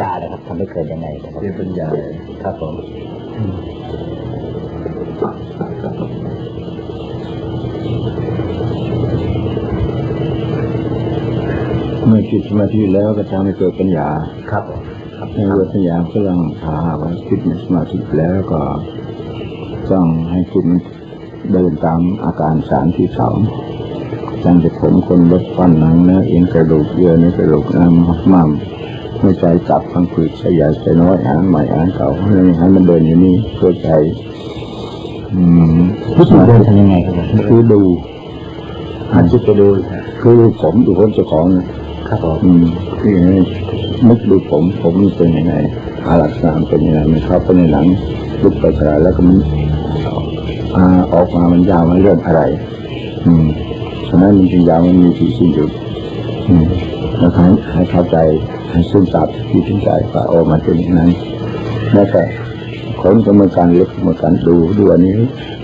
ยานะครับทำให้เกิดยังไงนะครับเป็นปัญญาครับผมเมื่อจิตสมาธิแล้วก็ทำให้เกิดปัญญาครับผมครับในเรื่องปัญญาก็ลังถาหากว่าจิตในสมาธิแล้วก็ต้องให้จิตมันเดินตามอาการสามที่สองตั้งแต่ผมคนลดฟันหนังเนื้อเอ็นกระดูกเยื่อในกระดูกน้ำมั่ม หัวใจตับพังผืดใส่ใหญ่ใส่น้อยอ่านใหม่อ่านเก่าให้ให้มันเดินอยู่นี่เพื่อใจอืมวิธีเดินทำยังไงครับคือดูหันจิตไปดูคือผมดูผมเจ้าของครับผมอืมคืออย่างนี้นึกดูผมผมเป็นยังไงอาลักษณะมันเป็นยังไงมันเข้าไปในหลังลุกไปกระแล้วก็มันอ่าออกมามันยาวมันเรื่องอะไร อืมฉะนั้นมันจึงยาวมันมีที่สิ้นสุดอืม แล้วให้ให้เข้าใจให้ซึมซับที่ถึงใจว่าโอ้มันเป็นอย่างนั้นแล้วก็คนก็เหมือนกันเล็กเหมือนกันดูดูอันนี้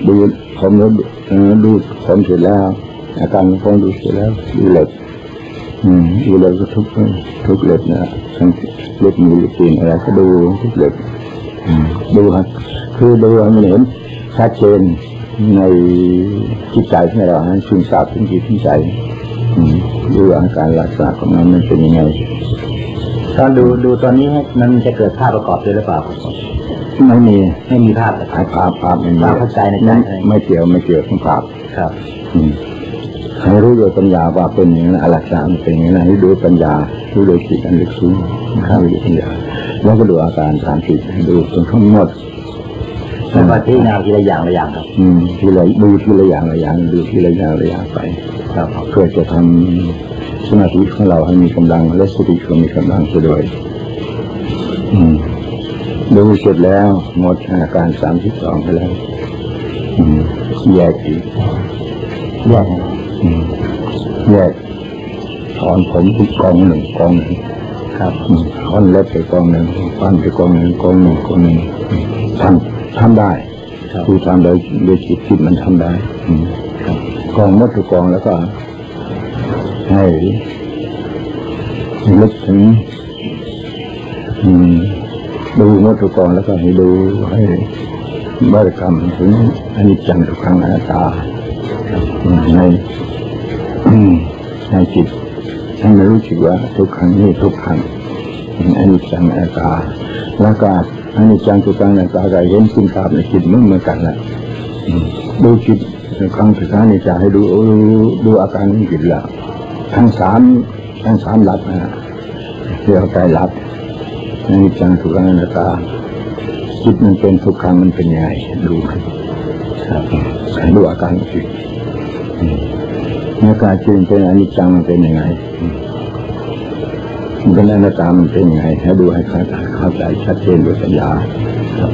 ดูผมแล้วดูผมเสร็จแล้ว อาการผมดูเสร็จแล้วดูเหล็กอืมดูเหล็กก็ทุกทุกเหล็กนะทั้งเล็กมีเล็กตีนอะไรก็ดูทุกเหล็กดูครับคือดูมันเห็นชัดเจนในจิตใจของเราให้ซึมซาบถึงจิตถึงใจ ดูอาการรักษาของมันมันเป็นยังไงตอนดูดูตอนนี้ให้มันจะเกิดภาพประกอบด้วยหรือเปล่าครับผมไม่มีไม่มีภาพเลยคหารับยภาพภาพไม่มีภาพเข้าใจในใจไม่ไม่เกี่ยวไม่เกี่ยวกับภาพครับอืมให้รู้โดยปัญญาว่าเป็นอย่างนั้นอลักษณะมันเป็นอย่างนั้นให้ดูปัญญาดูโดยจิตอันลึกซึ้งเข้าดูปัญญาแล้วก็ดูอาการสามสิบดูจนทั้งหมดแล้วก็ที่นาทีละอย่างละอย่างครับ อืมทีละดูทีละอย่างละอย่างดูทีละอย่างละอย่างไป ครับเพื่อจะทำสมาธิของเราให้มีกำลังและสติก็มีกำลังไปด้วยอืมดูเสร็จแล้วหมดอาการสามสิบสองไปแล้วอืมแยกอีกแยกนะครับอืมแยกถอนผมที่กองหนึ่งกองหนึ่งครับอืมถอนเล็บไปกองหนึ่งฟันไปกองหนึ่งกองหนึ่งกองหนึ่งอืมทำทำได้ครับคือทำโดยโดยจิตที่มันทำได้อืม กองหมดทุกกองแล้วก็ ให้นึกถึงดูหมดทุกกองแล้วก็ให้ดูให้บริกรรมถึงอนิจจังทุกขังอนัตตาในในจิตให้มันรู้สึกว่าทุกครั้งนี้ทุกครั้งอันนี้จังอาตาแล้วก็อันนี้จังทุกครั้งอาตาก็เห็นคุณภาพในจิตมันเหมือนกันแหละดูจิต ครั้งสุดท้ายนี่จะให้ดูดูอาการของจิตล้วทั้งสามทั้งสามหลับนะเรียกใจหลับนนี้จังทุกครั้งอาตาจิตมันเป็นทุกครั้งมันเป็นยังไงดูครับดูอาการของจิตอาการจริงเป็นอนิจจังมันเป็นยังไงมันเป็นอนัตตามันเป็นยังไงให้ดูให้เข้าใจชัดเจนด้วยปัญญาครับ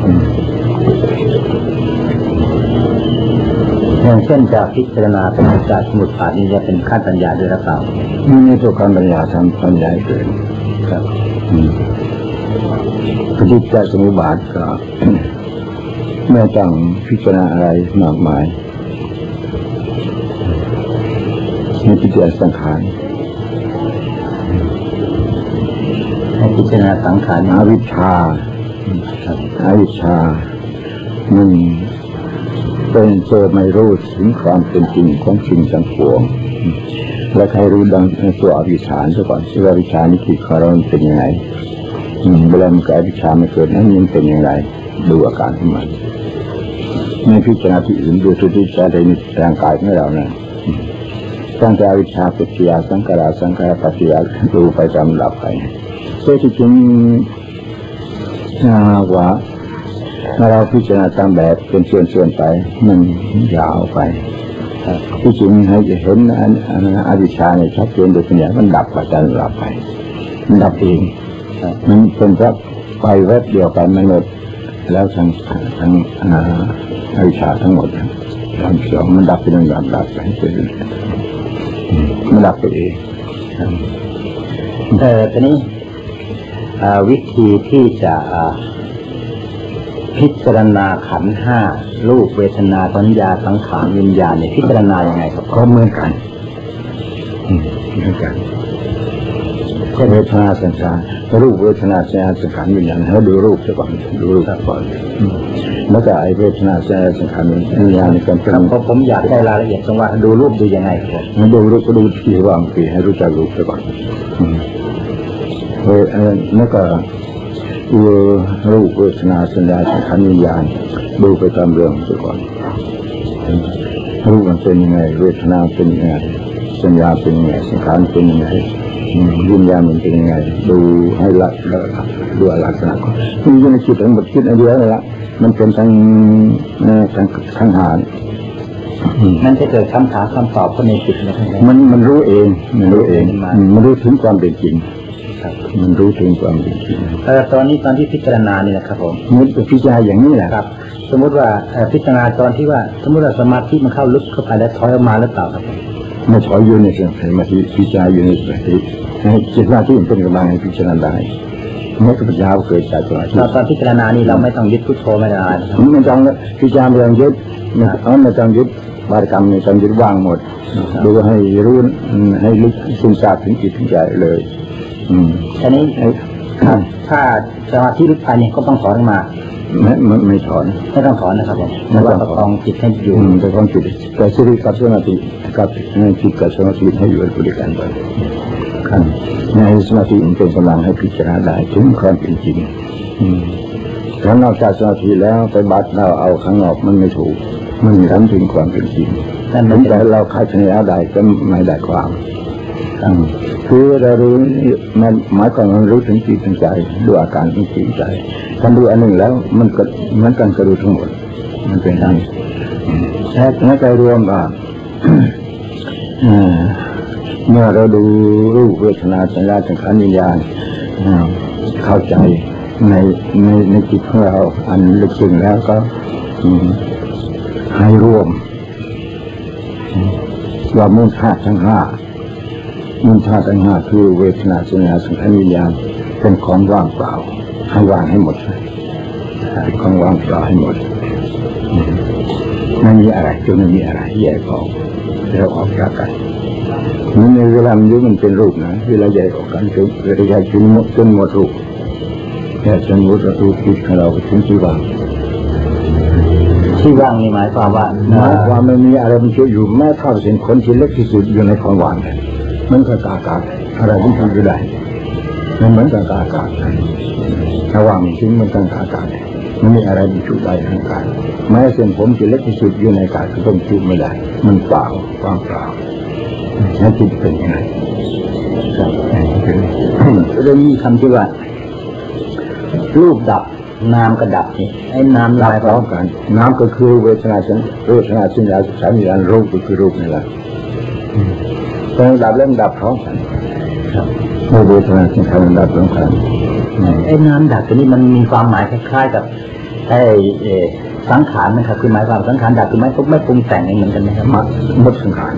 อืมอย่างเช่นจากพิจารณาเป็นจากสมุดฐานนี่จะเป็นขั้นปัญญาด้วยหรือเปล่านี่ในตัวการปัญญาทำปัญญาเกิดครับอืมปฏิจจสมุปบาทก็ไม่ต้องพิจารณาอะไรมากมายในพิจารณาสังขารให้พิจารณาสังขารอวิชชาครับอวิชชามัน เป็นเจอไม่รู้ถึงความเป็นจริงของสิ่งทั้งปวงและใครรู้ดังตัวอวิชชาซะก่อนว่าอวิชชานี่คือคารมันเป็นยังไงเวลามันเกิดอวิชชาไม่เกิดนั้นมันเป็นยังไงดูอาการของมันไม่พิจารณาที่อื่นดูที่ใจในร่างกายของเรานะอืมตั้งแต่อวิชชาปัจจยาสังขาราสังขารปัจจยาดูไปตามลำดับไปโดยที่จริงว่า ถ้าเราพิจารณาตามแบบเป็นส่วนๆไป มันยาวไปที่จริงให้เห็นอันอันอวิชชาเนี่ยชัดเจนโดยปัญญามันดับไปจนดับไป มันดับเองมันเป็นพระไปแวบเดียวไปมันหมดแล้วทั้งทั้งอาอวิชชาทั้งหมดทั้งสองมันดับไปหนึ่งดับดับไปเรื่อยมันดับไปเองเออตอนนี้อ่าวิธีที่จะ พิจารณาขันธ์ห้ารูปเวทนาสัญญาสังขารวิญญาณเนี่ยพิจารณายังไงครับก็เหมือนกันอืมเหมือนกันคก็เวทนาสัญญารูปเวทนาสัญญาสังขารวิญญาณให้ดูรูปซะก่อนดูรูปซะก่อนแล้วก็ไอ้เวทนาสัญญาสังขารวิญญาณนี่ก็เป็นครับผมผมอยากได้รายละเอียดตรงว่าดูรูปดูยังไงครับผมมันดูรูปก็ดูที่ว่างปีให้รู้จักรูปซะก่อนอืมเออเออแล้วก็ เออรูปเวทนาสัญญาสังขารวิญญาณดูไปตามเรื่องซะก่อน รูปมันเป็นยังไง เวทนาเป็นยังไงสัญญาเป็นยังไงสังขารเป็นยังไงอืมวิญญาณมันเป็นยังไง ดูให้ละละดูลักษณะก่อนมันอยู่ในจิตทั้งหมดคิดอันเดียวนั่นแหละมันเป็นทั้งเอ่อทั้งทั้งหารมันจะเกิดคำถามคำตอบคนในจิตนะครับมันมันรู้เอง มันรู้เองมาอืมมันรู้ถึงความเป็นจริง ครับ มันรู้ถึงความเป็นจริงเออตอนนี้ตอนที่พิจารณานี่นะครับผมมันเป็นพิจารณาอย่างนี้แหละครับ สมมุติว่าเอ่อพิจารณาตอนที่ว่า สมมติว่าสมาธิมันเข้าลึกเข้าไปแล้วถอยออกมาหรือเปล่าครับผมไม่ถอยอยู่ในสมาธิพิจารณาอยู่ในสมาธิให้จิตหน้าที่มันเป็นกำลังให้พิจารณาได้ไม่ต้องปัญญาเกิดจากสมาธิเราตอนพิจารณานี่เราไม่ต้องยึดพุทโธไม่ได้นะครับไม่ต้องพิจารณาไม่ต้องยึดไม่เอาไม่ต้องยึดบารกรรมไม่ต้องยึดว่างหมดดูให้รู้อืมให้ลึกซึมซาบถึงจิตถึงใจเลยอืม ทีนี้เอ่อถ้าถ้าสมาธิลึกไปเนี่ยก็ต้องถอนออกมาไม่ไม่ไม่ถอนไม่ต้องถอนนะครับผมไม่แต่ต้ว่าองถอนประคองจิตให้อยู่อืมแต่ความจิตแต่สติกับสมาธิกับจิตกับสมาธิให้อยู่บริการไปขั้นในสมาธิมันเป็นกำลังให้พิจารณาได้ถึงความเป็นจริงอืมแล้วนอกจากสมาธิแล้วไปบัดเราเอาข้างนอกมันไม่ถูก มันไม่ทำถึงความเป็นจริงนั่นถึมันงเป็แต่นเราคาดคะเนเอาได้ก็ไม่ได้ความอืม คือเรารู้มันหมายความว่ารู้ถึงจิตถึงใจดูอาการของจิตใจถ้าดูอันหนึ่งแล้ว มันก็มันกันกระดูทั้งหมด มันเป็นอย่างนี้และและใจรวมว่าเอ่อเมื่อเราดูรูปเวทนาสัญญาสังขารวิญญาณเข้าใจในในในจิตของเรา อันลึกซึ้งแล้วก็ให้รวมอืมว่ามูลธาตุทั้งห้า มูลธาตัณหาคือเวทนาสัญญาสังขารวิญญาณเป็นของว่างเปล่าให้ว่างให้หมดเป็นของว่างเปล่าให้หมดไม่มีอะไรจนไม่มีอะไรแยกออกแล้วออกจากกันมันในเวลามันยุ่มันเป็นรูปนะเวลาแยกออกกันจนเวลาแยกจนหมดจนหมดรูปแยกจนหมดรูปจิตของเราถึงที่ว่างที่ว่างนี่หมายความว่าหมายความไม่มีอะไรมันช่วยอยู่แม้เท่าเส้นขนที่เล็กที่สุดอยู่ในของว่าง เนี่ยมันก็กากาศอะไรที่ทำอยู่ได้มันเหมือนกับกากาศถ้าว่างจริงมันก็กากาศมันมีอะไรมันช่วยได้ทางกายแม้เส้นผมที่เล็กที่สุดอยู่ในกายก็ต้องช่วยไม่ได้ มันเปล่าว่างเปล่านั่นจิตเป็นยังไงครับเป็นเรื่องนี้คำที่ว่า รูปดับนามก็ดับนี่ไอ้นามดัลาบยพร้อมกันน้ำก็คือเวทนาสัญเวทนาสัญญาสัญญาณรูปก็คือรูปนี่แหละ ตอนดับเริ่มดับพร้อมกันครับเวทนาสัญญาดับพร้อมกันไอ้นามดับตัวนี้มันมีความหมายคล้ายๆกับไอ้สังขารนะครับคือหมายความสังขารดับคือไม่ไม่ปรุงแต่งเหมือนกันนะครับหมดสังขาร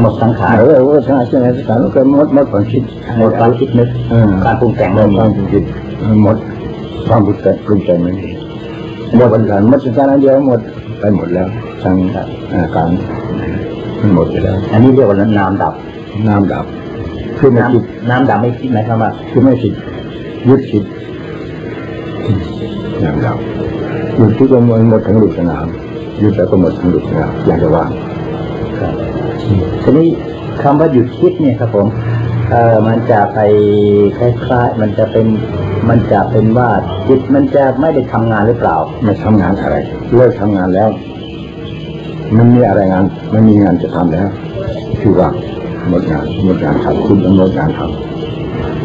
หมดสังขารเออเวทนารสัญญาสังขารก็หมดหมดความคิดหมดความคิดนึกการปรุงแต่งหมไม่ดมีความคิดหมดความปรุงแต่งปรุงแต่งไม่มีหมดสังขารหมดสังขารอันเดียวหมดไปหมดแล้วทั้งอาการ มันหมดไปแล้ว อันนี้เรียกว่านามดับ น้ำดับ คือไม่คิดน้ำน้ำดับไม่คิดหมายความว่าคือไม่คิดยึดคิดน้ำดับหยุดคิดก็หมดหมดทั้งรูปสนามยึดแล้วก็หมดทั้งรูปสนามอย่างจะว่างครับทีนี้คำว่าหยุดคิดเนี่ยครับผมเอ่อมันจะไปคล้ายๆมันจะเป็นมันจะเป็นว่าจิตมันจะไม่ได้ทำงานหรือเปล่าไม่ทำงานอะไรเลิกทำงานแล้ว มันมีอะไรงานไม่มีงานจะทำแล้ว คือว่าหมดงานหมดงานทำคุณต้องหมดงานท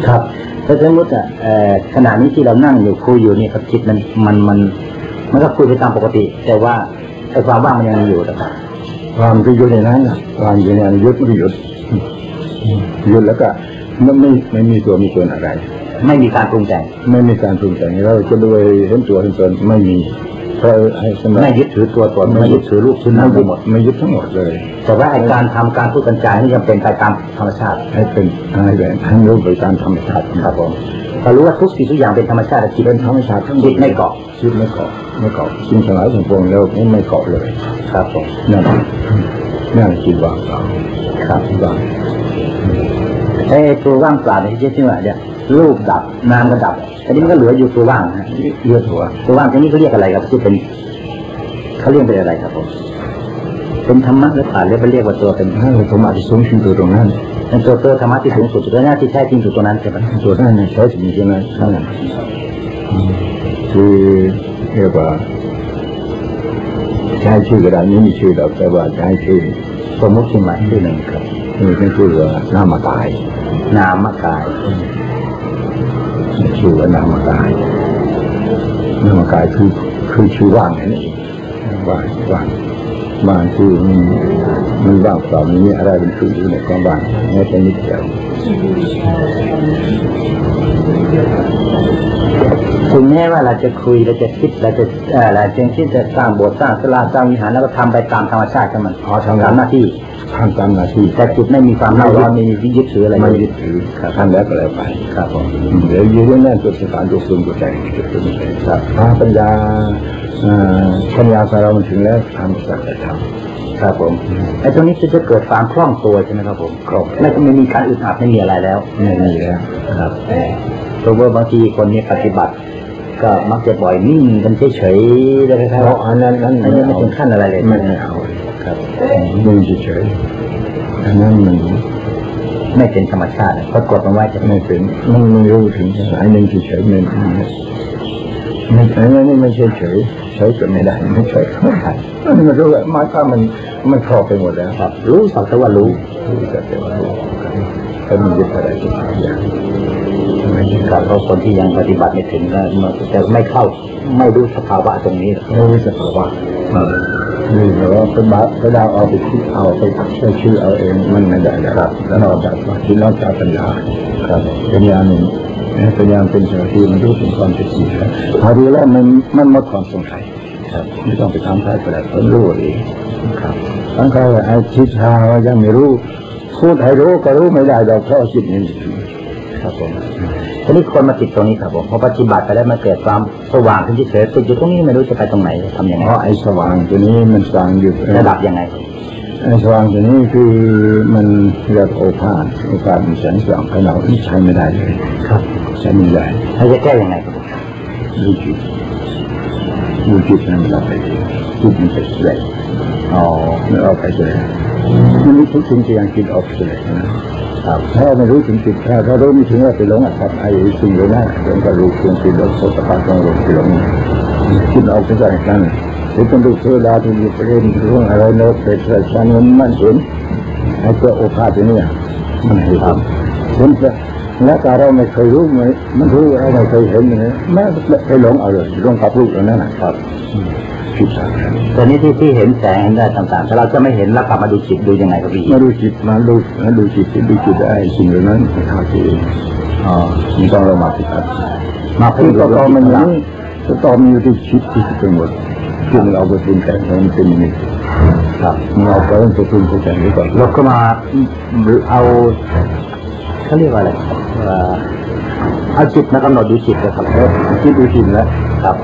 ครับถ้าสมมติอะเอ่อขณะนี้ที่เรานั่งอยู่คุยอยู่เนี่ยครับจิตมันมันมันมันก็คุยไปตามปกติ แต่ว่าไอ้ความว่างมันยังมีอยู่นะครับำความที่อยู่ในนั้นน่ะความอยู่ในนั้นหยุดไม่หยุดหยุดแล้วก็ไม่ไม่ไม่มีตัวมีตนอะไร ไม่มีการปรุงแต่งไม่มีการปรุงแต่งเราจะโดยเห็นตัวเห็นตนไม่มี เพราะให้สำหรับไม่ยึดถือตัวตนไม่ยึดถือรูปถือนามไม่ไปยึดหมดไม่ยึดทั้งหมดเลย แต่ว่าไอ้การทำการพูดกันจานี่ยังเป็นไปตามธรรมชาติ ให้เป็นให้แบบให้รู้ไปตามธรรมชาติครับผมพอรู้ว่าทุกสิ่งทุกอย่างเป็นธรรมชาติจิตเป็นธรรมชาติทั้งหมจิดตไม่เกาะจิตไม่เกาะไม่เกาะสิ่งทั้งหลายทั้งปวงแล้วไม่ไม่เกาะเลย ครับผมนั่นนั่นจิตว่างเปล่าครับว่างทไอ้ตัวว่างเปล่าในที่ที่ว่าเนี่ย รูปดับนามก็ดับอันนี้มันก็เหลืออยู่ตัวว่างนะเหลือตัวตัวว่างตรงนี้เขาเรียกอะไรครับที่เป็นเขาเรียกเป็นอะไรครับผมเป็นธรรมะหรือเปล่าหรือไปเรียกว่าตัวเป็นถ้าเราสมมาที่สูงสุดตัวตรงนั้นเป็นตัวตัวธรรมะที่สูงสุดตัวหน้าที่แท้จริงอยู่ตัวนั้นใช่ไหมตัวนั้นใช้ถึงใช่ไหมใช่คือเรียกว่าใช้ชื่อกระดานนี้มีชื่อเราแต่ว่าใช้ชื่อสมมติขึ้นมาชื่อหนึ่งครับนี่เป็นชื่อว่านามกาย นามกาย ชื่อว่านามกายนามกายคือคือชื่อว่างนั่นเอง ว่างว่างว่างคือมันมันว่างเปล่าไม่มีอะไรเป็นชื่ออยู่ในความว่างแม้แต่นิดเดียวถึงแม้ว่าเราจะคุยเราจะคิดเราจะเออเราจะคิดจะสร้างโบสถ์สร้างศาลาสร้างวิหารแล้วก็ทำไปตามธรรมชาติของมันอ๋อทำตามหน้าที่ทำตามหน้าที่แต่จิตไม่มีความเล่าร้อนไม่มียึดถืออะไรไม่เลยยึดถือทำแล้วก็แล้วไปครับผมเดี๋ยวยืนแน่นตัวสถานตัวซึมตัวใจตัวใจครับถ้าปัญญาปัญญาของเรามันถึงแล้วทำสัจธรรมครับผมไอ้ตรงนี้จะเกิดความคล่องตัวใช่ไหมครับผมครบไม่ไม่มีการอึดอัดไม่มีอะไรแล้วไม่มีแล้วครับเพราะว่าบางทีคนนี้ปฏิบัติ ก็มักจะปล่อยนิ่งกันเฉยๆเลยคเพรับราะอันนั้นนั้นอันนี้ไม่ถึงขั้นอะไรเลยไม่ไม่เอาครับนิ่งเฉยๆอันนั้นมันไม่เป็นธรรมชาติก็กดมันไว้จะไม่เป็นมันไม่รู้ถึงสายหนึ่งเฉยๆมัน ไม่อันนั้ไม่ใช่เฉยใช้ก็ไม่ได้ไม่ใช่ไม่ได้มันรู้ว่ามันก็มันมันครอบไปหมดแล้วครับ รู้สักแต่ว่ารู้รู้จักแต่ว่ารู้ถ้ามันยึดอะไรก็ตามอย่างครับเพราะคนที่ยังปฏิบัติไม่ถึงก็มันจะไม่เข้าไม่รู้สภาวะตรงนี้ไม่รู้สภาวะนี่เราเป็นบาเป็นดาวเอาไปคิดเอาไปใช้ชื่อเอาเองมันไม่ได้นะครับแล้วนอกจากคิดนอกจากปัญญา ครับปัญญาหนึ่งปัญญาเป็นสมาธิมันรู้ถึงความเป็นจริงครับพอรู้แล้วมันมันหมดความสงสัยครับไม่ต้องไปทำใครก็ได้ผมรู้เองครับทั้งใครไอ้คิดหาว่ายังไม่รู้พูดให้รู้ก็รู้ไม่ได้เราเพราะจิตนี่ครับผมทีนี้คนมาติดตรงนี้ครับผมพอปฏิบัติไปแล้วมันเกิดความสว่างขึ้นเฉยๆติดอยู่ตรงนี้ไม่รู้จะไปตรงไหนทำยังไงเพราะไอ้สว่างตัวนี้มันสว่างอยู่ระดับยังไง ไอ้สว่างตัวนี้คือมันเรียกโอภาสโอภาสมันแสงสว่างขนาดที่ใช้ไม่ได้เลยครับใช้ไม่ได้เราจะแก้ยังไงครับดูจิตดูจิตนั้นเราไปจิตมันไปแสดงอ๋อมันออกไปแสดงมันไม่ทุกสิ่งที่ยังคิดออกแสดงนะครับถ้าไม่รู้ถึงจิตถ้าถ้ารู้ไม่ถึงว่าไปหลงอัตตาไอ้สิ่งเหล่านั้นเรื่องการรู้เรื่องจิตเราโสตปัตตองหลงหลงคิดออกเป็นการนั้นห รือเป็นดูเทวดาที่มีประเด็นเรื่องอะไรโน้ตเป็นประชาชนมันเห็นไอ้ตัวโอภาสตัวนี้มันเห็นเห็นและการเราไม่เคยรู้มันมันรู้เราไม่เคยเห็นมันแม้ไปหลงเอาเลยหลงกับรูปเหล่านั้นนะครับผิดทางตอนนี้ที่ที่เห็นแสงเห็นได้ต่างๆแต่เราจะไม่เห็นแล้วกลับมาดูจิตดูยังไงครับพี่มาดูจิตมาดูมาดูจิตดูจิตได้สิ่งเหล่านั้นไปหาตัวเองอ๋อมีต้องเรามาปฏิบัติมาคืพึ่องต่อกับต่อมัมันนหลันี้ต่อมันอยู่ที่จิตที่เป็นหมด ซึ่งเราไปเป็นแต่งมันเป็นอย่างนี้ครับเราก็ต้องจะพึงเข้าใจไว้ก่อนเราก็มาหรือเอาเขาเรียกว่าอะไรเอาจิตมากำหนดดูจิตนะครับแล้วคิดดูจิตแล้วครับ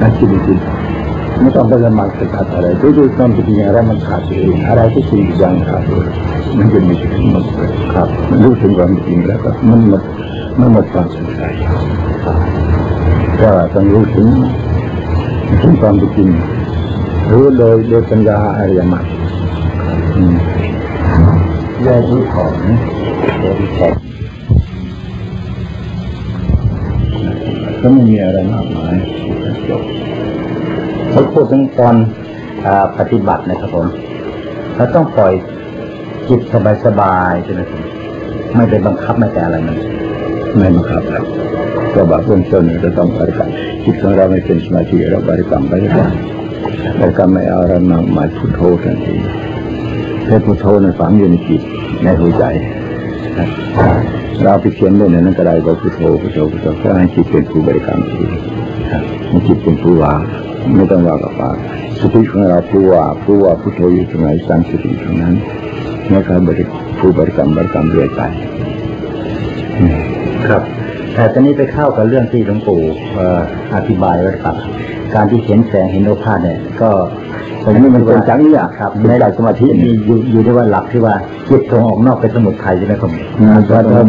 นั่นคิดดูจิตไม่ต้องไปละหมาดสกัดอะไรดูดูความจริงอะไรมันขาดเองอะไรที่สิ่งอย่างขาดเลยมันจะมีสิ่งมดเลยครับมันรู้ถึงความจริงแล้วก็มันหมดมันหมดความสงสัยก็ต้องรู้ถึง ถึงความจริงรู้โดยโดยปัญญาอริยมรรคแยกรู้ของเดี๋ยวพี่แขกก็ไม่มีอะไรมากมายจบเขาพูดถึงตอนปฏิบัตินะครับผมเราต้องปล่อยจิตสบายๆใช่ไหมครับไม่ไปบังคับไม่แต่อะไรมันไม่บังคับครับ ก็บอกเบื้องต้นเราต้องบริกรรมจิตของเราไม่เป็นสมาธิเราบริกรรมบริกรรมบริกรรมไม่เอาเรามาหมายพุทโธทันทีแค่พุทโธนั้นฝังอยู่ในจิตในหัวใจเราไปเขียนเล่นนั้นก็ได้ก็พุทโธพุทโธพุทโธก็ให้จิตเป็นผู้บริกรรมทีให้จิตเป็นผู้ว่าไม่ต้องว่ากับปากสติของเราผู้ว่าผู้ว่าพุทโธอยู่ตรงไหนสังสติตรงนั้นในการบริผู้บริกรรมบริกรรมเรื่อยไปครับ แต่ตอนนี้ไปเข้ากับเรื่องที่หลวงปู่อธิบายไว้ครับ การที่เห็นแสงเห็นโอภาสเนี่ย ก็ตรงนี้มันเป็นจังเนี่ยครับในหลักสมาธิมีอยู่อยู่ที่ว่าหลักที่ว่าจิตตรงออกนอกเป็นสมุทไทยใช่ไหมครับ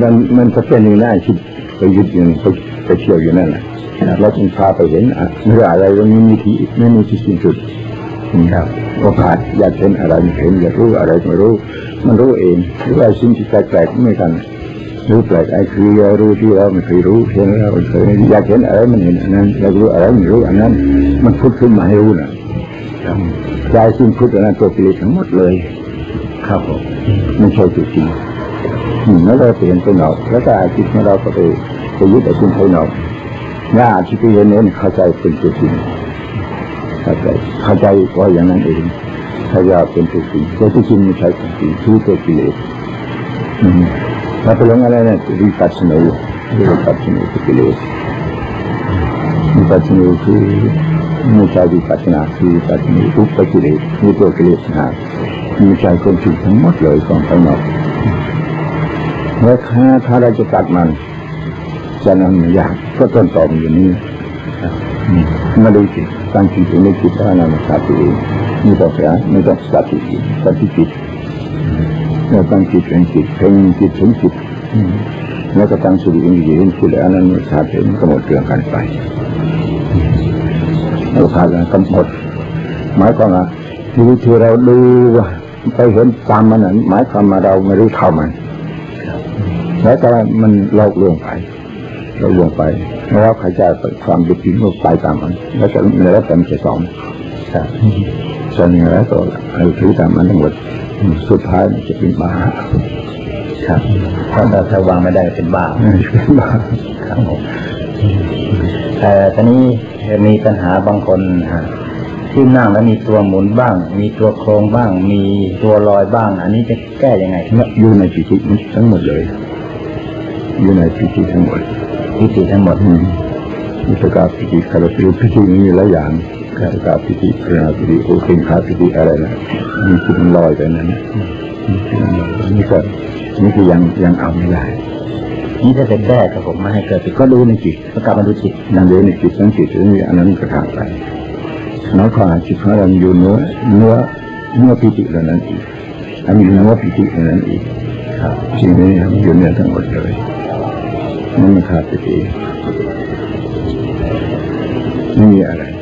มันมันก็เป็นอย่างนั้นคิดไปยึดอยู่ไปไปเที่ยวอยู่นั่นแหละแล้วจึงพาไปเห็นเรื่องอะไรตรงนี้มีที่ไม่มีที่สิ้นสุดครับโอกาสอยากเห็นอะไรไม่เห็นอยากรู้อะไรไม่รู้ มันรู้เองหรือว่าสิ่งที่แปลกๆไม่กัน รู้แปลกไอ้คือรู้ที่เราไม่เคยรู้เห็นแล้วเคยอยากเห็นอะไรมันเห็นอันนั้นอยากรู้อะไรไม่รู้อันนั้น มันพุดขึ้นมาให้รู้นะใจสิ่งพุดอันนั้นตัวกิเลสทั้งหมดเลย ครับผมไม่ใช่ตัวจริงแล้วเราเปลี่ยนไปนอกแล้วก็จิตของเราก็ไปไปยึดแต่สิ่งภายนอกน่าที่ไปเห็นนั้นเข้าใจเป็นตัวจริงเข้าใจเข้าใจว่าอย่างนั้นเองถ้าอยากเป็นตัวจริงตัวจริงไม่ใช่ตัวจริงคือตัวกิเลส เราไปลงอะไรเนี่ยวิปัสสนาวิปัสสนาคือกิเลสวิปัสสนาคือไม่ใช่วิปัสสนาคือวิปัสสนาทุกข์กิเลสมีตัวกิเลสนะมีใจคนจริงทั้งหมดเลยของภายนอกแล้วถ้าถ้าเราจะตัดมันจะนำอยากก็ต้นตอมอยู่นี้มาดูจิตตั้งจิตอยู่ในจิตว่านามาสติเองไม่ต้องเสียไม่ต้องสติสติจิต แล้วตั้งจิตเป็นจิตเป็นจิตถึงจิตแล้วก็ตั้งสติเป็นจิตเห็นจิตแล้วนั้นสติมันก็หมดเรื่องกันไปเราพากันกำหนดหมายความว่าที่ที่เราดูไปเห็นตามมันนั้นหมายความว่าเราไม่รู้เท่ามันแล้วแต่มันหลอกลวงไปเราลงไปแล้วใครจะความเป็นจริงก็ไปตามมัน แล้วจะแล้วแต่จะสอนครับส่วนนี้แล้วก็ให้ถือตามมันทั้งหมด สุดท้ายมันจะเป็นบ้าครับถ้าถ้าวางไม่ได้เป็นบ้าเป็นบ้าครับผมแต่ตอนนี้มีปัญหาบางคนที่นั่งแล้วมีตัวหมุนบ้าง มีตัวโครงบ้าง มีตัวลอยบ้าง อันนี้จะแก้ยังไงอยู่ในจิตทั้งหมดเลย อยู่ในจิตทั้งหมดพิธีทั้งหมดมิสกาพิธีคาราพิพิธีมีหลายอย่าง คาราาพิธีพระพิธีโอเคคาพิธีอะไรนะมีจิตมันลอยไปนั้นนี่ก็นี่คือยังยังเอาไม่ได้นี่ถ้าเป็นแก้กับผมมาให้เกิดก็ดูในจิตก็กลับมาดูจิตนั่นเลยในจิตสังจิตนี่อันนั้นก็ทางไปน้อยกว่าจิตของเราอยู่เนื้อเนื้อเนื้อพิธีเหล่านั้นอีกอันนี้เนื้อพิธีเหล่านั้นอีกครับสิ่งนี้อยู่เนื้อทั้งหมดเลยนั่นขาดไปเองไม่มีอะไร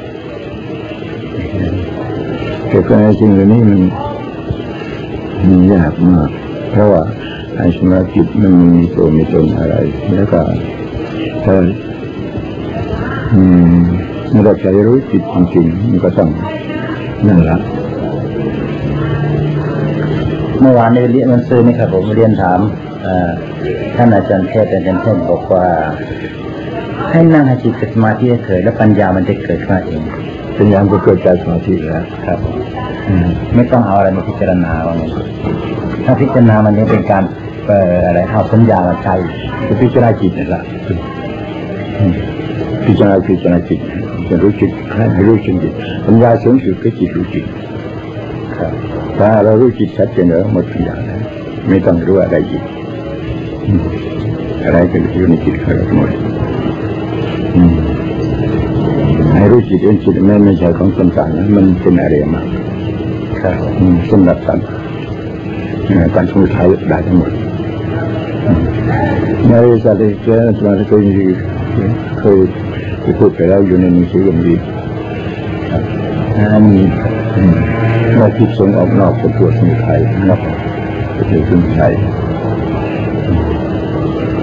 แต่ก็ไอ้จริงเหล่านี้มันมันยากมาก เพราะว่าไอ้สมาธิมันมีตัวมีตนอะไร แล้วก็ถ้าอืมเราจะรู้จิตจริงๆมันก็ต้องนั่นละเมื่อวานในเรียนมันซื้อไหมครับผมเรียนถามท่านอาจารย์เทศอาจารย์เทศบอกว่า ให้นั่งให้จิตสมาธิเฉยแล้วปัญญามันจะเกิดขึ้นเอง ปัญญาก็เกิดจากสมาธิแล้วครับไม่ต้องเอาอะไรมาพิจารณาว่าถ้าพิจารณามันนี่เป็นการเอ่ออะไรเอาสัญญามาใช้จะพิจารณาจิตนี่แหละพิจารณาพิจารณาจิตจะรู้จิตให้รู้จิตปัญญาสูงสุดก็จิตรู้จิตครับถ้าเรารู้จิตชัดเจนแล้วหมดปัญญาแล้วไม่ต้องรู้อะไรอีกอะไรก็อยู่ในจิตเขาหมด ให้รู้จิตเองจิตแม่ไม่ใช่ของคนต่างนะมันเป็นอะไรมาครับสำหรับกันการสมุทัยได้ทั้งหมดในสัตว์เจ้าสมาธิเคยเคยพูดไปแล้วอยู่ในหนังสือกันดีมีเราคิดสงออกนอกเป็นตัวสมุทัยนอกเป็นสมุทัย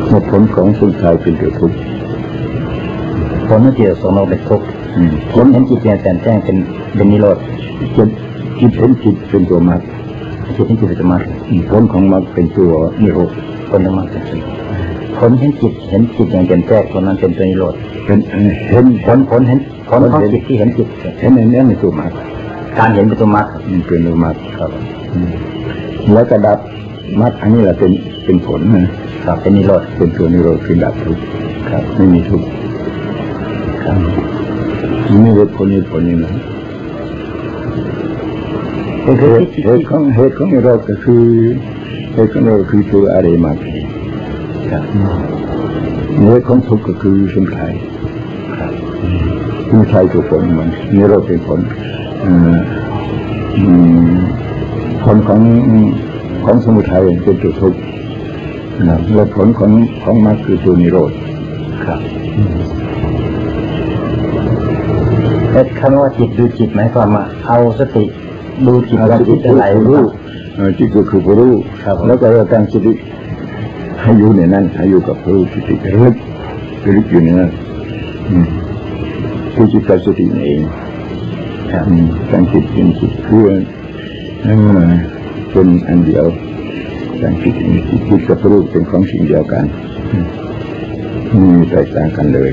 หมดผลของสุขายเป็นตัวทุกข์ผลนั่นเกี่ยวสองเราเป็นทุกข์ ผลเห็นจิตเนี่ยแต่แจ้งเป็นเป็นนิโรธจิตจิตเห็นจิตเป็นตัวมรรคจิตเห็นจิตเป็นตัวมรรคผลของมรรคเป็นตัวนิโรธผลของมรรคเป็นตัวผลเห็นจิตเห็นจิตอย่างแจ่มแจ้งคนนั้นเป็นตัวนิโรธเป็นเห็นผลผลเห็นผลของจิตที่เห็นจิตเห็นในนี้เป็นตัวมรรคการเห็นเป็นตัวมรรคเป็นตัวมรรคครับแล้วกระดับมรรคอันนี้แหละเป็นเป็นผลนะครับเป็นนิโรธเป็นตัวนิโรธคือดับทุกข์ครับ ไม่มีทุกข์ครับ ไม่ได้ผลนี้ผลนี้นะเหตุเหตุของเหตุของนิโรธก็คือเหตุของนิโรธคือตัวอะไรมากครับเนื้อของทุกข์ก็คือสมุทัยสมุทัยคือผลมันนิโรธเป็นผลผลของของสมุทัยเป็นตัวทุกข์นะและผลของของมรรคคือตัวนิโรธครับแต่ คำว่าจิตดูจิตหมายความว่าเอาสติดูจิตว่าจิตอะไรรู้จิตก็คือผู้รู้แล้วก็เราตั้งสติให้อยู่ในนั้นให้อยู่กับผู้รู้สติลึกลึกอยู่ในนั้นคือจิตกับสติเองตั้งจิตเป็นจิตเพื่อเป็นอันเดียวตั้งจิตจิตกับรู้เป็นของสิ่งเดียวกันมีแตกต่างกันเลย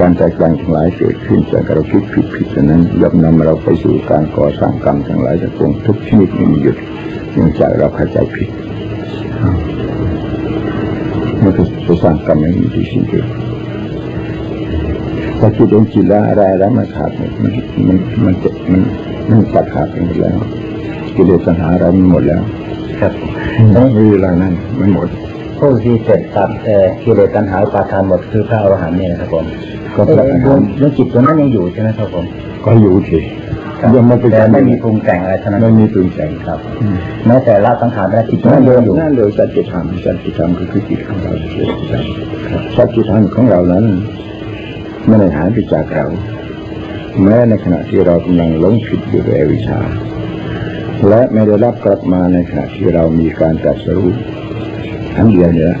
การแตกต่างทั้งหลายเกิดขึ้นจากเราคิดผิดผิดฉะนั้นย่อมนำเราไปสู่การก่อสร้างกรรมทั้งหลายทั้งปวงทุกชนิดไม่มีหยุดเนื่องจากเราเข้าใจผิดมันก็จะสร้างกรรมไม่มีที่สิ้นสุดถ้าคิดเองจิตละอะไรแล้วมันขาดมันมันมันมันมันตัดขาดไปหมดแล้วกิเลสปัญหาเรามันหมดแล้ว ครับไม่มีอะไรนั้นมันหมด ผู้ที่เสร็จตัดกิเลสตัณหาปาทานหมดคือพระอรหันต์เนี่ยครับผมก็พระอรหันต์ดวงจิตตัวนั้นยังอยู่ใช่ไหมครับผมก็อยู่ที่ยังไม่แต่ไม่มีปรุงแต่งอะไรเท่านั้นไม่มีปรุงแต่งครับแม้แต่ละสังขารและจิตนั่นเลยอยู่นั่นเลยสัจธรรมสัจธรรมก็คือจิตของเราเองสัจธรรมของเรานั้นไม่ได้หายไปจากเรา แม้ในขณะที่เรากำลังหลงผิดอยู่ด้วยวิชา และไม่ได้รับกลับมาในขณะที่เรามีการตรัสรู้ ทั้งเดียวเนี่ย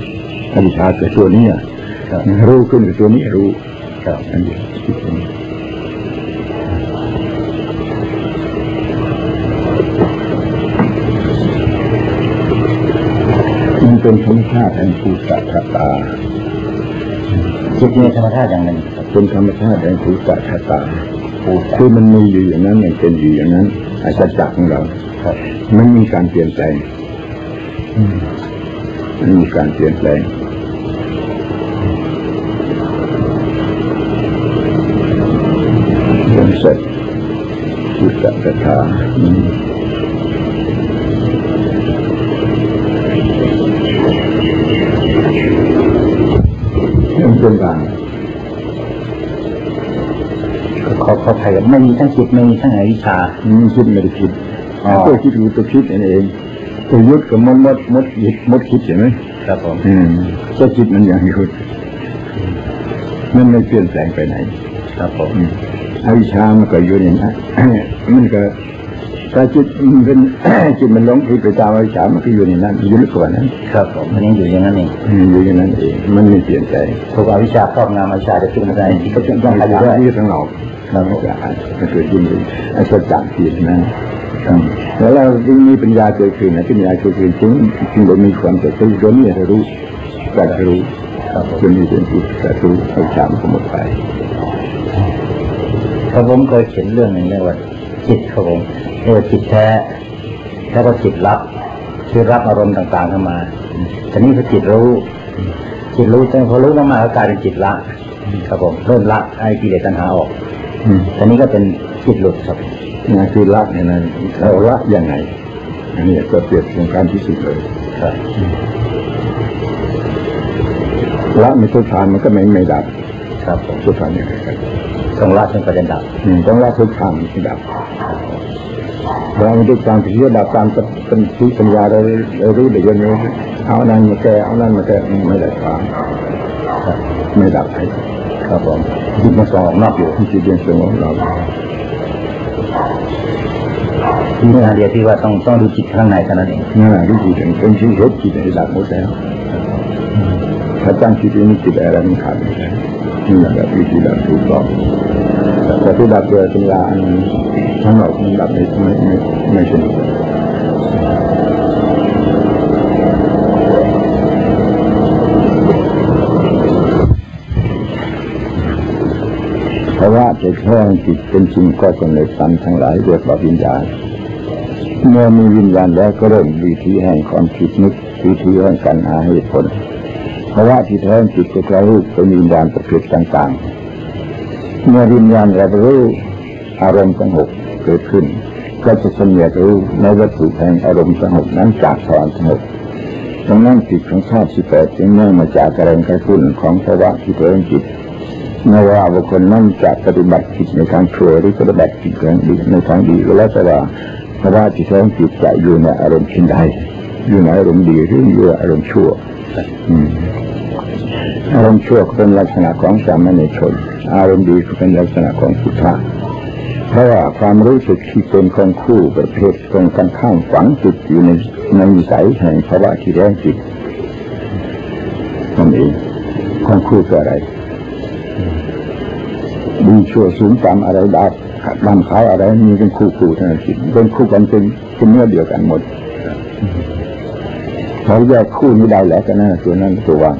อวิชาเกิดตัวนี้รู้ขึ้นกับตัวนี้รู้อันเดียวมันเป็นธรรมชาติแห่งภูสัตตาจิตมีธรรมชาติอย่างหนึ่งเป็นธรรมชาติแห่งภูสัตตาคือมันมีอยู่อย่างนั้นมันเป็นอยู่อย่างนั้นอาจจะของเรามันมีการเปลี่ยนแปลง มีการเปลี่ยนแปลงเป็นเสร็จสุตตะถาเป็นบางเขาเขาไทยไม่มีทั้งจิตไม่มีทั้งอวิชามีคิดไม่ได้คิดตัวคิดรู้ตัวคิดเอง ตัวยุดกับมดมดมดยิดมดคิดเห็นไหมครับผมอืมก็คิดมันอย่างยุดมันไม่เปลี่ยนแปลงไปไหน ครับผมอวิชามันก็อยู่อย่างนั้นมันก็ถ้าจิตมันเป็นจิตมันลงไปตามอวิชามันก็อยู่ในนั้นอยู่ลึกกว่านั้น ครับผมมันยังอยู่อย่างนั้นเองอยู่อย่างนั้นเองมันไม่เปลี่ยนแปลงถูกอวิชาครอบงำอวิชาจะขึ้นมาได้ก็จะต้องอยู่ได้ที่ทั้งหลอกเราไม่จะมันเกิดยิ่งเลยไอ้สัจจะที่นั้น แล้วเราจึงมีปัญญาเกิดขึ้นนะปัญญาเกิดขึ้นจึงจึงได้มีความเกิดขึ้นจนนี่จะรู้แต่รู้จนมีเป็นจิตแต่รู้เอาชามสมุทัยพระผมเคยเขียนเรื่องหนึ่งเรียกว่าจิตครับผมเรียกว่าจิตแท้แล้วก็จิตรับคือรับอารมณ์ต่างๆเข้ามาทีนี้พอจิตรู้ จิตรู้แต่พอรู้มากๆก็กลายเป็นจิตละ ครับผมเริ่มละไอ้กิเลสตัณหาออก ทีนี้ก็เป็นจิตหลุดครับนะคือละเนี่ยนะเราละยังไง อันนี้ก็เปรียบเป็นการที่สุดเลยละไม่ทุกทานมันก็ไม่ไม่ดับ ครับทุกทานยังไงครับต้องละจนประเด็นดับต้องละทุกทานที่ดับเราไม่ได้การที่จะดับตามเป็นที่ปัญญาเราเรารู้เดี๋ยวนี้เอานั้นมาแก้เอานั้นมาแก้ไม่ได้ทาง ไม่ดับให้ครับผมจิตมันสงบนอกอยู่จิตยังสงบเราเมื่อเดียวที่ว่าต้องต้องดูจิตข้างในเท่านั้นเองนั่นแหละดูจิตเป็นชิ้นเห็ดจิตในดับหมดแล้วถ้าตั้งจิตนี้จิตอะไรมันขาดไม่ได้นี่แหละวิธีดับถูกต้องแต่ที่ดับโดยปัญญาอันทั้งหมดมันดับไม่ไม่ไม่ไม่สนุก เพราะว่าจะแค่จิตเป็นสิ่งก็กำเนิดสัมทั้งหลายเรียกว่าวิญญาณ เมื่อมีวิญญาณแล้วก็เริ่มวิธีแห่งความคิดนึกวิธีแห่งการหาเหตุผลเพราะว่าที่แท้จิตก็กระรู้เป็นวิญญาณประเภทต่างๆ เมื่อวิญญาณรับรู้อารมณ์สงบเกิดขึ้น ก็จะสำเนียรู้ในวัตถุแห่งอารมณ์สงบนั้นจากความสงบทั้งนั้นจิตของชาติสิบแปดจึงเนื่องมาจากแรงกระตุ้นของภาวะที่ตัวเองจิต ไม่ว่าบุคคลนั้นจะปฏิบัติจิตในทางชั่วหรือปฏิบัติจิตในทางดีก็แล้วแต่ว่าภาวะที่แท้จิตจะอยู่ในอารมณ์ชิ้นใดอยู่ในอารมณ์ดีหรืออยู่อารมณ์ชั่วอารมณ์ชั่วเป็นลักษณะของสามัญชน อารมณ์ดีเป็นลักษณะของพุทธะเพราะว่าความรู้สึกที่เป็นของคู่ประเภทตรงกันข้ามฝังจิตอยู่ในในนิสัยแห่งภาวะที่แรงจิตนั่นเองของคู่คืออะไร ดีชั่วสูงต่ำอะไรดาบดำขาวอะไรมีเป็นคู่คู่ทั้งนั้นจิตเป็นคู่กันเป็นเป็นเนื้อเดียวกันหมดเขาแยกคู่นี้ได้แล้วกันนะตัวนั้นตัวว่าง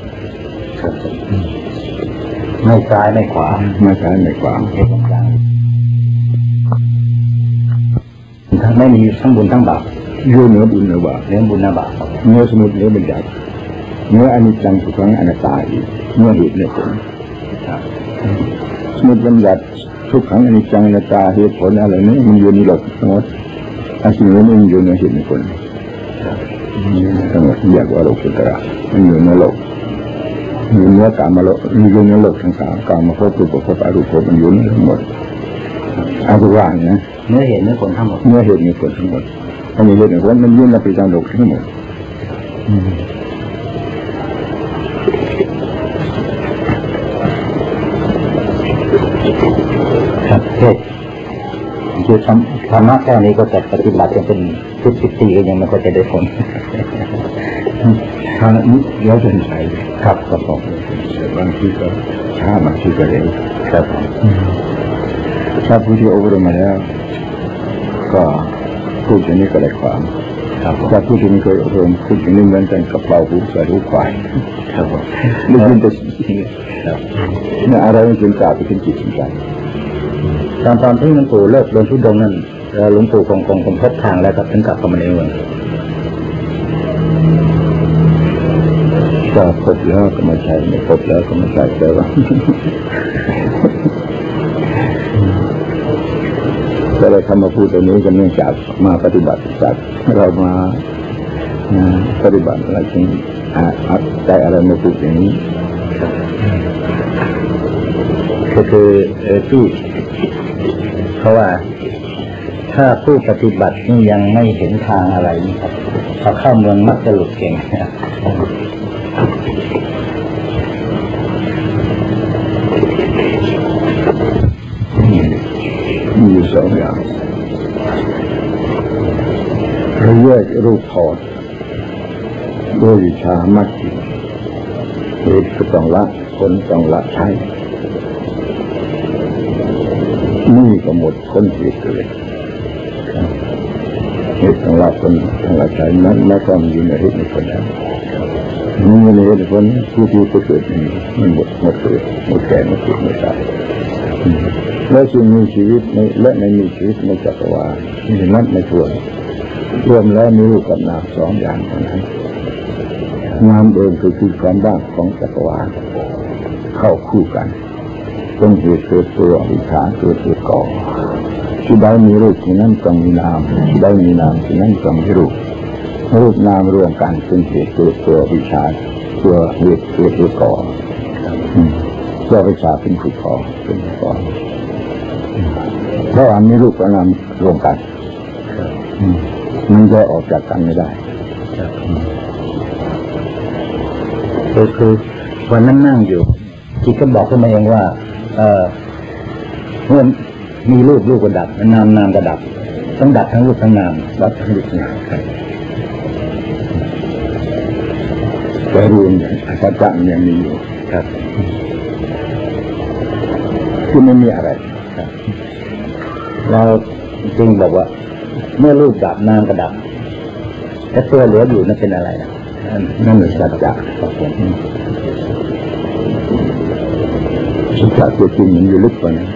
ไม่ซ้ายไม่ขวาไม่ซ้ายไม่ขวาไม่มีทั้งบุญทั้งบาปอยู่เหนือบุญเหนือบาปเนื้อบุญเนื้อบาปเนื้อสมุดเนื้อบัญญัติเนื้ออนิจจังทุกครั้งอนัตตาอีกเนื้อเหตุเนื้อผล สมุดบัญญัติทุกครั้งอนิจจังอนัตตาเหตุผลอะไรนี้มันอยู่ในโลกทั้งหมดอันสิ่งนี้มันอยู่ในเหตุในผลทั้งหมดอยากว่าโลกุตระมันอยู่ในโลกมีเนื้อกามาโลกมีอยู่ในโลกทั้งสามกามาพบรูปภพอรูปภพมันอยู่ในทั้งหมดอารุว่างนะเนื้อเหตุเนื้อผลทั้งหมดเนื้อเหตุเนื้อผลทั้งหมดอันนี้เหตุเนื้อผลมันยื่นในปีจังโลกทั้งหมด คือธรรมะแค่นี้ก็จะปฏิบัติจะเป็นทุกสิบปีก็ยังไม่ค่อยจะได้ผลทางนี้เยอะจนใช้ครับครับผมบางทีก็ช้าบางทีก็เร็วครับถ้าผู้ที่อบรมมาแล้ว ก็พูดอย่างนี้ก็ได้ความถ้าพูดที่ไม่เคยอบรมพูดอย่างนี้เหมือนกันกับเปล่าหูใส่หูควายครับไม่ยินแต่สิ่งนี่อะไรมันเป็นกาเป็นจิตเป็นใจ ตอนตอนที่หลวงปู่เลิกเดินทุดงนั่นหลวงปู่คงคงคงพบทางแล้วครับถึงกลับเข้ามาในเมืองก็พบแล้วก็ไม่ใช่ไม่พบแล้วก็ไม่ใช่แต่ว่าก็เลยทำมาพูดตรงนี้กันเนื่องจากมาปฏิบัติจากเรามาปฏิบัติอะไรจึงใจอะไรมาพูดอย่างนี้ก็คือที่ เขาะว่าถ้าผู้ปฏิบัตินี่ยังไม่เห็นทางอะไรนี่ครับพอเข้าเมืองมักจะหลุดเก่งมีอยู่สองอย่างเราแยกรูปถอดด้วยวิชามัดจิตเหตุก็ต้องละผลต้องละใช้ นี่ก็หมดคนเหตุเลยเหตุต้องละผลต้องละใช้นั้นไม่ต้องอยู่ในเหตุในผลแล้วนี่ในเหตุผลผู้ที่เกิดมันหมดหมดเกิดหมดแก่หมดเกิดหมดตายและสิ่งมีชีวิตในและในมีชีวิตในจักรวาลมีนัดในส่วนรวมแล้วมีรูปกับนามสองอย่างเท่านั้นนามเองคือคือความว่างของจักรวาลเข้าคู่กันเป็นเหตุเกิดตัววิชาเกิดเหตุ ก่อที่ใดมีรูปที่นั่นต้องมีนามที่ใดมีนามที่นั่นต้องมีรูปรูปนามรวมกันเป็นเหตุเกิดตัววิชาตัวเหตุเกิดเหตุก่อตัววิชาเป็นผู้ก่อเป็นก่อเพราะอันนี้รูปกับนามรวมกันมันจะออกจากกันไม่ได้ก็คือวันนั้นนั่งอยู่จิตก็บอกขึ้นมาเองว่า เออเมื่อ มีรูปรูปก็ดับนามนามก็ดับต้องดับทั้งรูปทั้งนามดับทั้งรูปทั้งนามแต่รวมอย่างอาจารย์ยังมีอยู่ครับคือไม่มีอะไรเราจึงบอกว่า เมื่อรูปดับนามก็ดับแต่ตัวเหลืออยู่นั่นเป็นอะไรนั่นเป็นสัจจะครับผมสัจจะตัวจริงมันอยู่ลึกกว่านั้น